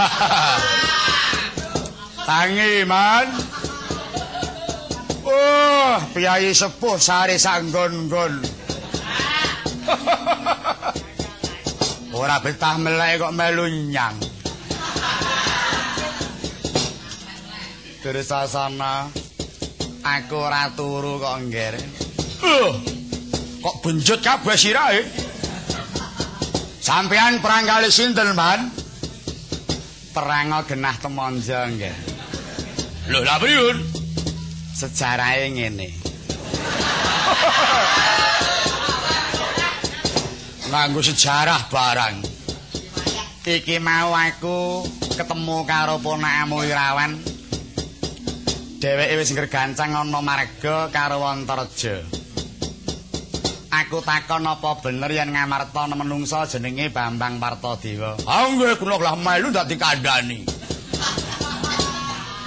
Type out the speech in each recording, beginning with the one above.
Tangi, Man. Oh, piyai sepuh sare sanggon-gon. Ora betah melek kok melu nyang. Terus sasana aku ora turu kok ngger. Uh, kok benjut kabeh sirahe? Sampean perang kali sinten, Man? Perang genah temonjo nggih. Lho, lha priyun? Sejarahe ngene. Nganggo sejarah barang. Iki mau aku ketemu karo ponakamu Irawan. Dheweke wis ngregancang ana marga karo Wontareja. Aku takon apa bener yen ngamarta menungsa jenenge Bambang Partadewa. Ah nggih kula lah melu dadi kandhani.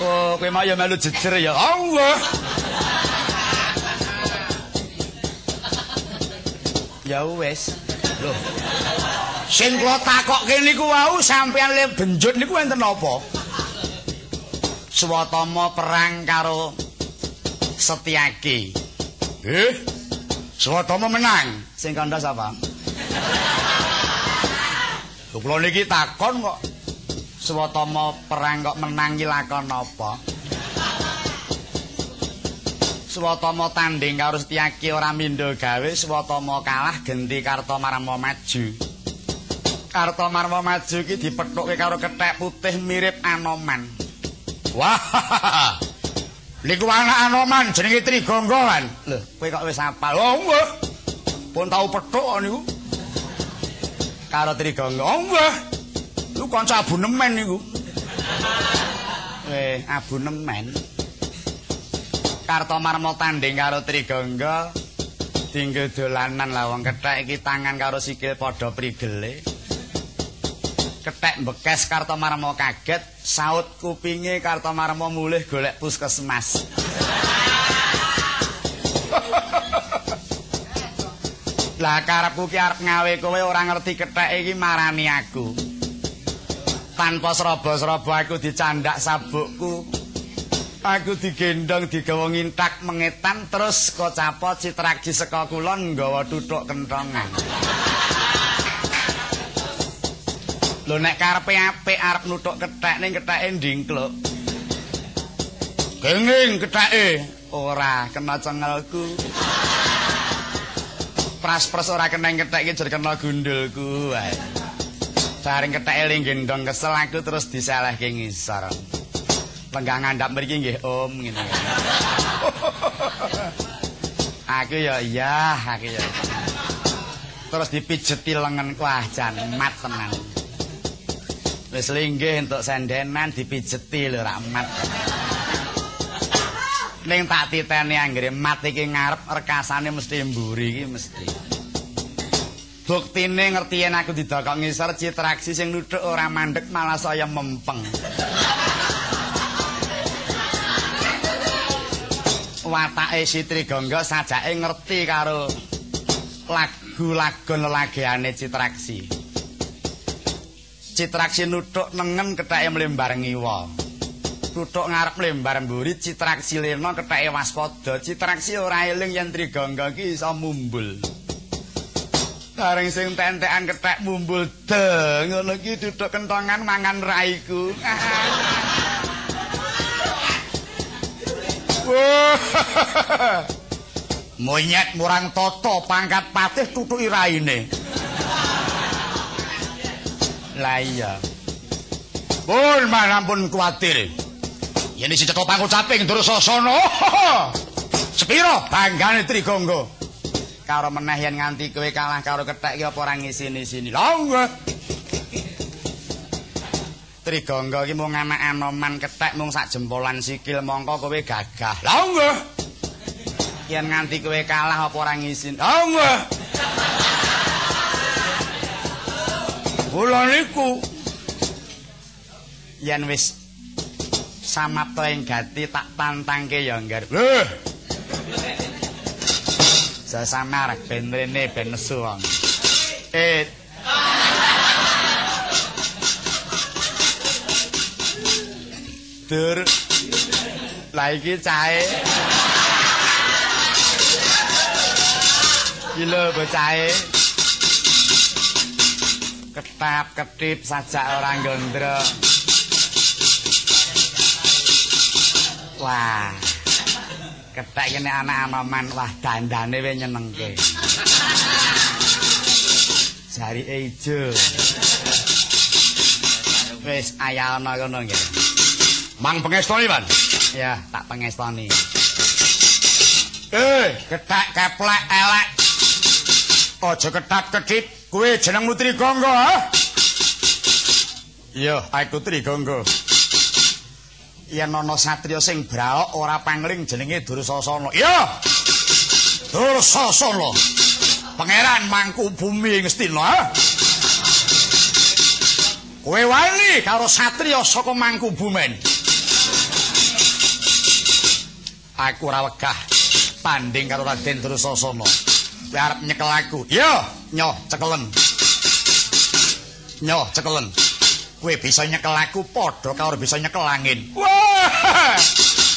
Oh, kowe mau ya melu jejer ya. Ah nggih. Ya wis. Loh. Sing kula takokke niku wau sampeyan le benjut niku enten apa? Swatama perang karo Setyaki. Eh? Swatama menang. Sing kandha sapa? Lho kula niki takon kok. Swatama perang kok menang iki lakon apa? Swatama tanding karo Setyaki ora mindo gawe, Swatama kalah genti Kartomarma maju. Kartomarma maju iki dipethukke karo kethek putih mirip Anoman. Wah. Niku anak Anoman jenenge Trigonggo kan. Lho, kowe kok wis apal? Oh nggih. Pun tau pethuk kok niku. Karo Trigonggo. Oh nggih. Lu kanca abunemen niku. Eh, abunemen. Kartomarma tanding karo Trigonggo. Dinggo dolanan lah wong kethek iki tangan karo sikil padha prigele. Kethek bekes Kartomarma kaget, saut kupinge Kartomarma mulih golek puskesmas. Lah karepku ki arep ngawe kowe ora ngerti kethek iki marani aku. Tanpa seraba-seraba aku dicandak sabukku. Aku digendong digawa ngintak mengetan terus kocapot citragi saka kulon nggawa tutuk kentongan. Lho nek karepe apik arep nutuk kethek ning ketheke ndingkluk. Kenging ketheke. Ora kena cengelku. Pras-pras ora kena kethek iki jer kena gundulku wae. Bareng ketheke gendong kesel aku terus diselehke ngisor. Lenggah ngandhap mriki nggih Om ngene. aku ya iya, aku ya. Terus dipijeti lengenku ah jan mat tenan. Wis linggih entuk sendenan dipijeti lho rak mat. Ning tak titeni anggere mat iki ngarep rekasane mesti mburi iki mesti. Buktine ngerti yen aku didokok ngisor citraksi sing nuthuk ora mandek malah saya mempeng. Watake si Trigangga sajake ngerti karo lagu-lagu lelageane citraksi. Citraksi nuthuk nengen ketheke mlembar ngiwa. Tutuk ngarep lembar mburi citraksi lena ketheke waspada. Citraksi ora eling yen Trigangga iki iso mumbul. Bareng sing tentekan kethek mumbul de ngono iki tutuk kentongan mangan raiku. Monyet murang toto pangkat patih tutuki raine. Lah iya. Pun manampun kuwatir. Yen isi cetha pangucaping Dursasana. Sepiro banggane Trigangga? Karo meneh yen nganti kowe kalah karo kethek iki apa ora ngisini-sini. Nggih. Trigangga iki mung anak anoman kethek mung sak jempolan sikil mongko kowe gagah. Lah nggih. Yen nganti kowe kalah apa ora ngisini. Nggih. Kula niku yen wis samapta ing gati tak tantangke ya nggar. Eh, Sasamar ben rene ben nesu wong. Eh Dur. Lah iki cahe. Gila bocahe. Ketap ketip sajak ora gondro. Wah. Ketek kene anak anoman wah dandane we nyenengke. Jari ijo. Wis ayana kono nggih. Mang pengestoni, Pan. Ya, tak pengestoni. Eh, ketak keplek elek. Aja ketak kedip, kuwi jeneng Nutri Gangga, ha? Iya, aku Trigangga. Yen ana satriya sing braok ora pangling jenenge Dursasana. Iya. Dursasana. Pangeran Mangku Bumi Ngastina. Kowe wani karo satriya saka Mangku Bumen. Aku ora wegah tanding karo Raden Dursasana. Kowe arep nyekel aku. Iya, nyoh cekelen. Nyoh cekelen. Kowe bisa nyekel aku padha karo bisa nyekel angin. Wah!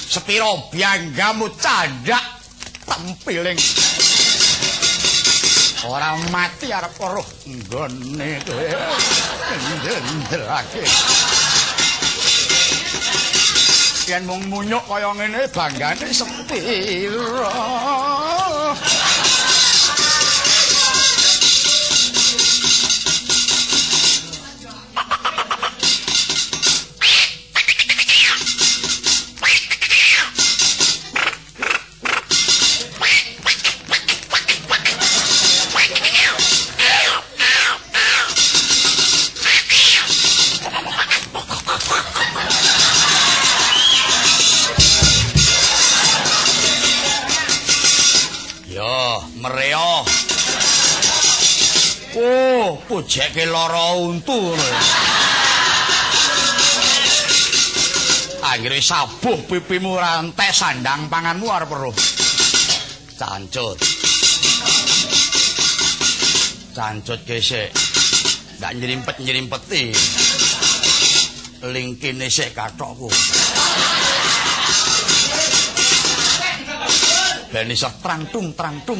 Sepiro bianggamu candak tempiling. Ora mati arep weruh nggone kowe. Ndendelake. Yen mung munyuk kaya ngene banggane sepiro. Pujeke lara untu. Akhire sabuh pipimu rantai sandang panganmu arep weruh. Cancut. Cancut gesek. Ndak nyerimpet-nyerimpeti. Lingkine sik kathokku. Ben iso trangtung-trangtung.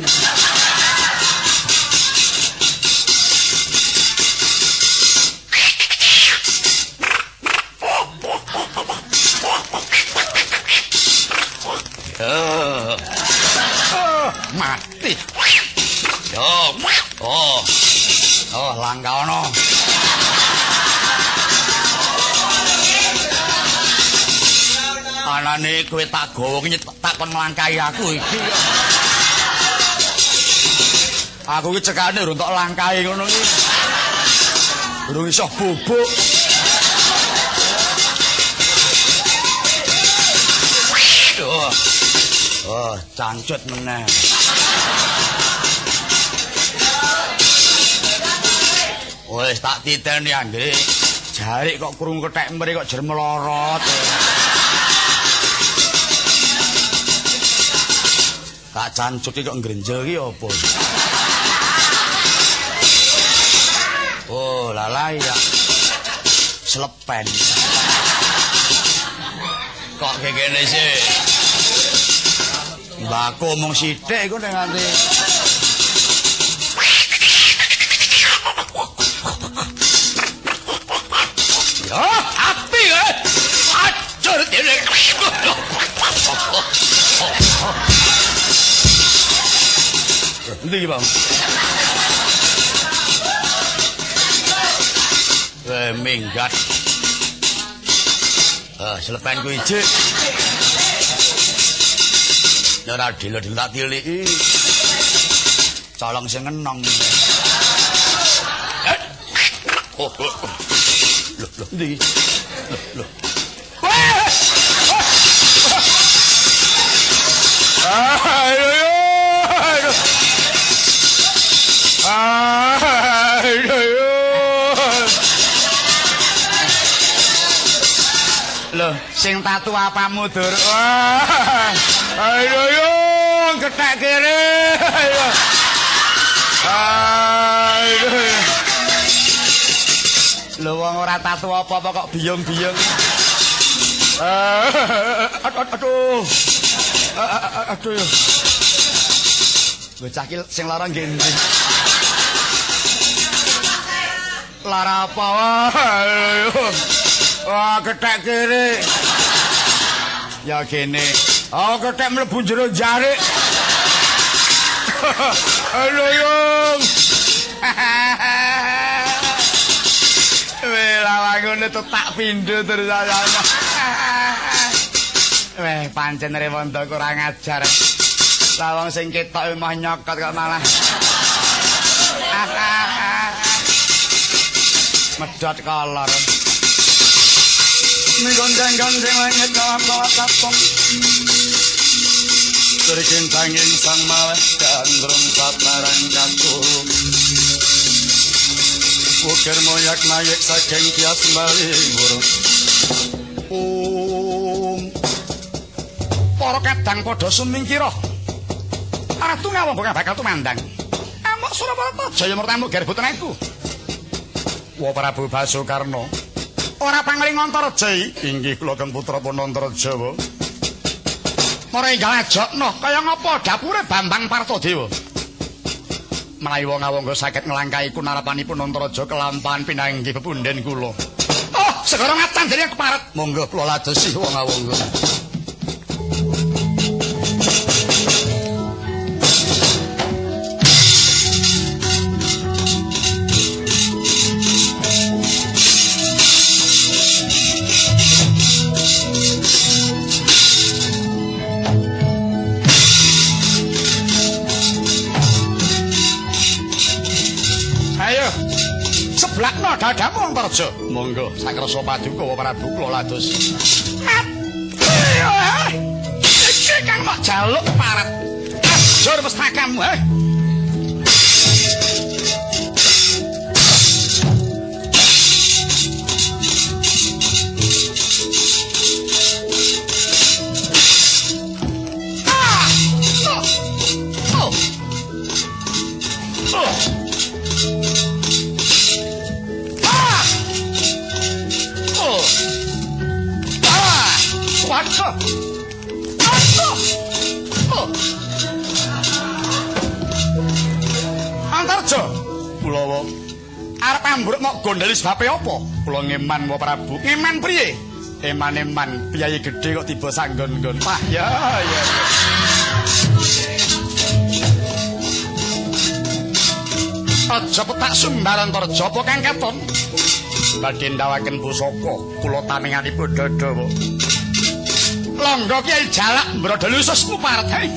Anane kowe tak gawa tak kon nglangkai aku iki. Aku iki cekane urung tok langkai ngono iki. Urung iso bubuk. Oh, oh cancut meneh. Wes tak titeni anggere. Jarik kok krungu kethek mrih kok jer melorot. Tak cancut iki kok ngrenjel iki apa? Oh, lalai ya. Slepen. Kok gini sih? Mbako mung sithik iku nek nganti eh. Acur dene. Ndi Bang? Eh, minggat. Ah, selepen ku ijik. Ora dilo-dilo tak tiliki. Colong sing enong. Eh. Oh, oh, oh. Loh, loh, ndi? Loh, loh. Wah! Ayo, ayo. Ayo, ayo. Loh, sing tatu apamu, Dur? Ayo, ayo, ketek kiri. Ayo. Ayo. Lho wong ora tatu apa-apa kok biyong-biyong. Aduh, aduh. Bocah ki sing lara nggih Lara apa? Wah, kethek kiri. Ya kene. Oh, kethek mlebu jero jarik. Halo, Yung. Weh, lawang ngono tuh tak pindho terus ana. Weh, pancen Rewondo kurang ajar. Lawang sing ketok mah nyokot kok malah. Medhot kolor. Kusmi gondeng-gondeng langit kawat-kawat katong Surikin tanging sang maweh Gandrung sabarang katung Ukir moyak nayik saking kias bali burung Om Para kadang padha sumingkira Ratu ngawong bakal tumandang Amok Surakarta Jaya mertamu gerbut aku Wa Prabu Basukarno ora pangling Antareja inggih kula Kang Putra Panantareja enggal ajokno kaya ngapa dapure Bambang Partodewa. Menawi wong awangga saged nglangkahi kunarapanipun Antareja kelampahan pinanggih pepunden kula. Oh segara ngatan dene keparet. Monggo kula ladosi wong awangga Antarja. Monggo sakrasa paduka Prabu kula lados. Iki kang mak jaluk parat. Ajur pustakamu, he. Ambruk mok gondeli sebabe apa? Kula ngeman wa Prabu. Ngeman priye? Eman-eman piyayi gedhe kok tiba sanggon-nggon. Wah, ya ya. Aja petak sumbaran Antarja apa kang keton? Badhe ndawaken pusaka kula taninganipun dadawa. Langga Kyai Jalak mbrodol ususmu paret.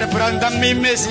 yer brandan mi mes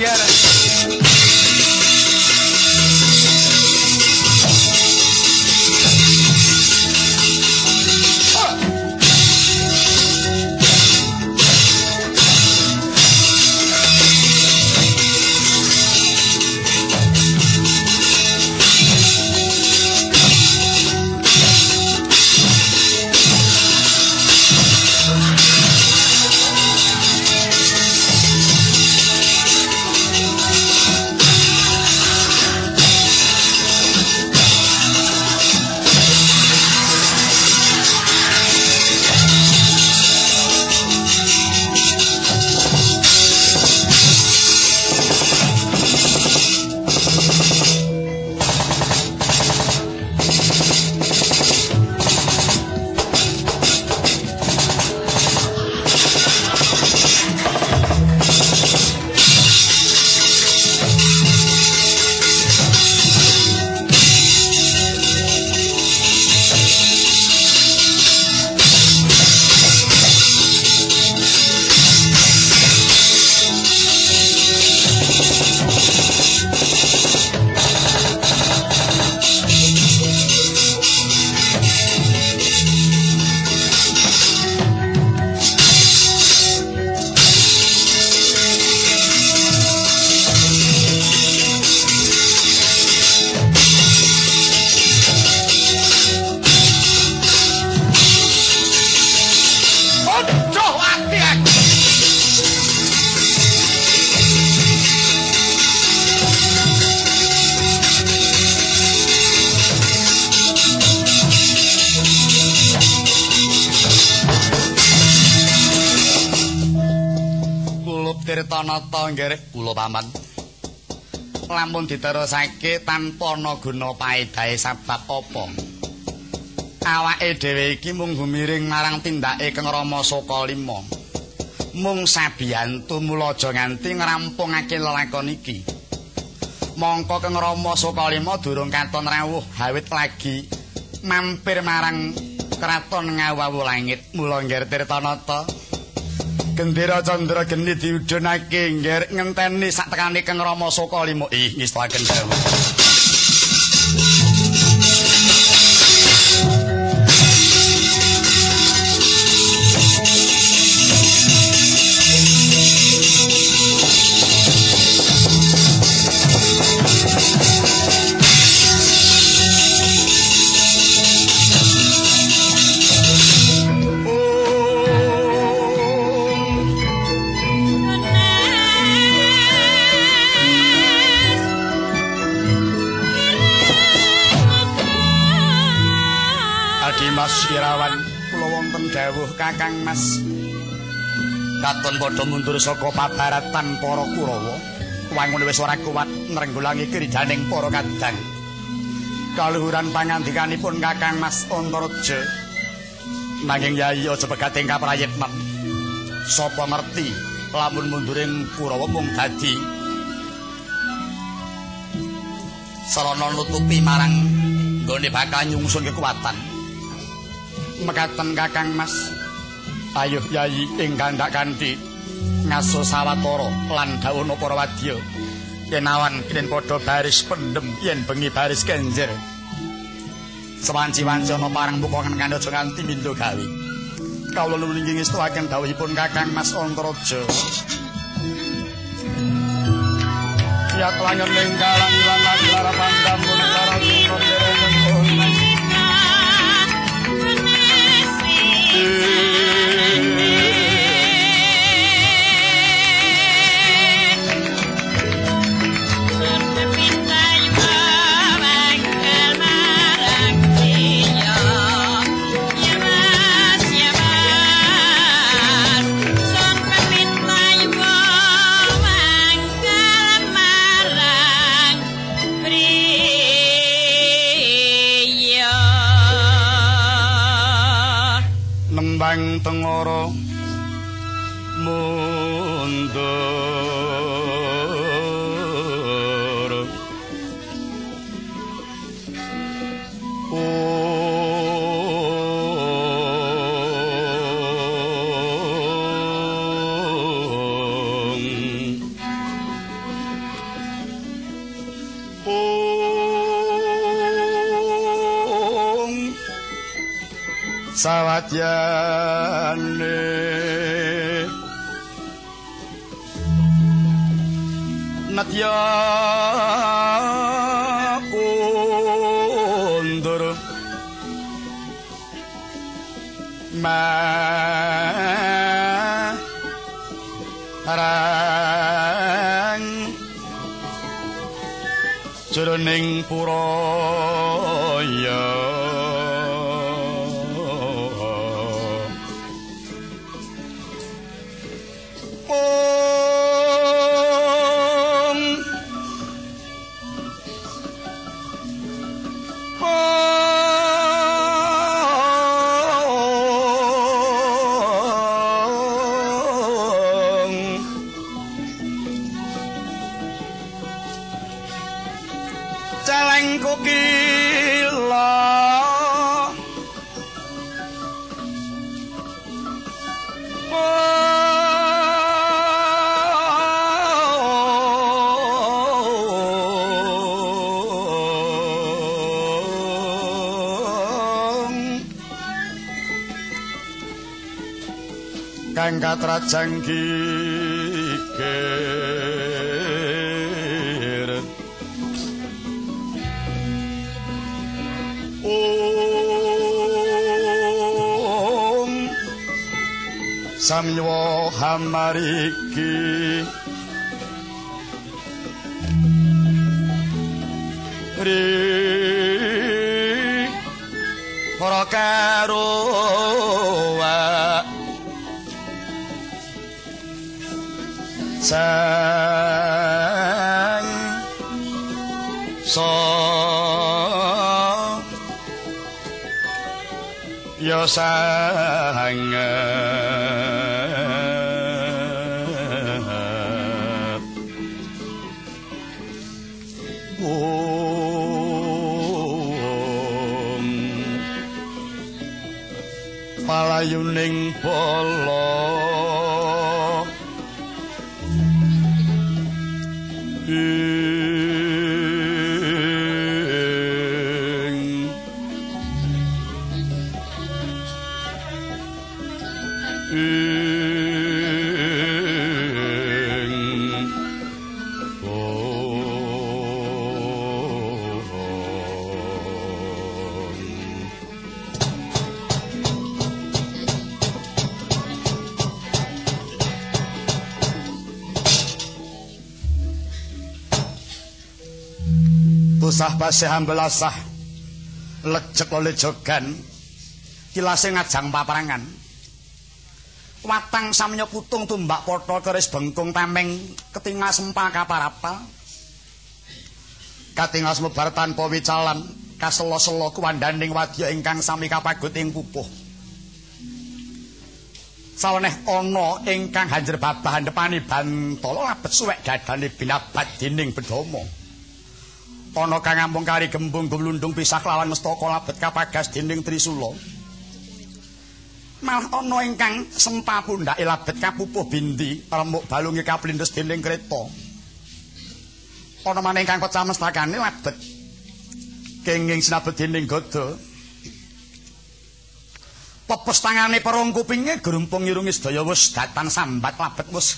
Tirtanata nggih kula paman. Lamun diterusake tanpa ana guna paedahe sabab apa? Awake dhewe iki mung gumiring marang tindake Kang Rama Lima. Mung sabiyantu mula aja nganti ngrampungake lelakon iki. Mongko Kang Rama Lima durung katon rawuh hawit lagi mampir marang kraton ngawawu langit mula nggih Tirtanata. Gendera Candra Geni diudhunake ngger ngenteni sak tekane Kang Rama Soka limo ih ngistaken dawuh Katon padha mundur saka pabaratan para Kurawa. Wangun wis ora kuat nrenggulangi kridaning para kadang. Kaluhuran pangandikanipun Kakang Mas Antaraja. Nanging Yayi aja pegating kaprayitnan. Sapa ngerti lamun munduring Kurawa mung dadi sarana nutupi marang nggone bakal nyungsun kekuatan. mekaten Kakang Mas. Ayuh Yayi ing kandhak kanthi ngaso sawatara lan dawuhna para wadya. Kenawan kenen padha baris pendem yen bengi baris kenjer. Sewanci-wanci ana parang bukongan kandha aja nganti mindo gawe. Kawula inggih ngestuaken dawuhipun Kakang Mas Antaraja. Ya telangen ning kalang lan lara pandam mun sawadyane nadya kundur ma rang jroning pura katrajang gigir Om Samyo Hamariki. Ri Para karo sang. So yo sang. Palayuning polo usah basih ambelasah lecek oleh jogan kilase ngajang paparangan watang samya putung tumbak potho keris bengkung tameng ketinga sempa kaparapal katinga semebar tanpa wicalan kaselo-selo kuwandaning wadya ingkang sami kapagut ing pupuh saweneh ana ingkang hanjer babahan depani bantala labet suwek dadane binabat dening bedama. Ana kang ampung kari gembung gumlundung pisah lawan mestaka labet kapagas dening Trisula. Malah ana ingkang sempa pundhake labet kapupuh bindi remuk balunge kaplindes dening kreta. Ana maneh ingkang kecamestakane labet kenging sinabet dening gada. Pepes tangane perung kupinge grumpung irunge sedaya wis datan sambat labet wis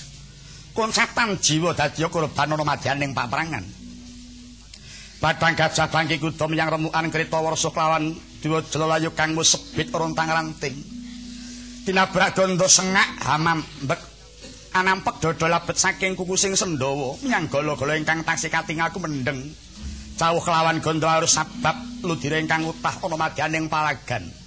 konsatan jiwa dadi korban ana madyaning paperangan. Badang gajah bangki kuda menyang remukan kereta warsa kelawan diwa jelalayu kang wis sebit rontang ranting. Tinabrak dondo sengak hamam mbek anampek dodo labet saking kuku sing sendawa menyang golo-golo ingkang taksih kating aku mendeng. Cawuh kelawan gondo harus sabab ludire ingkang utah ana madyaning palagan.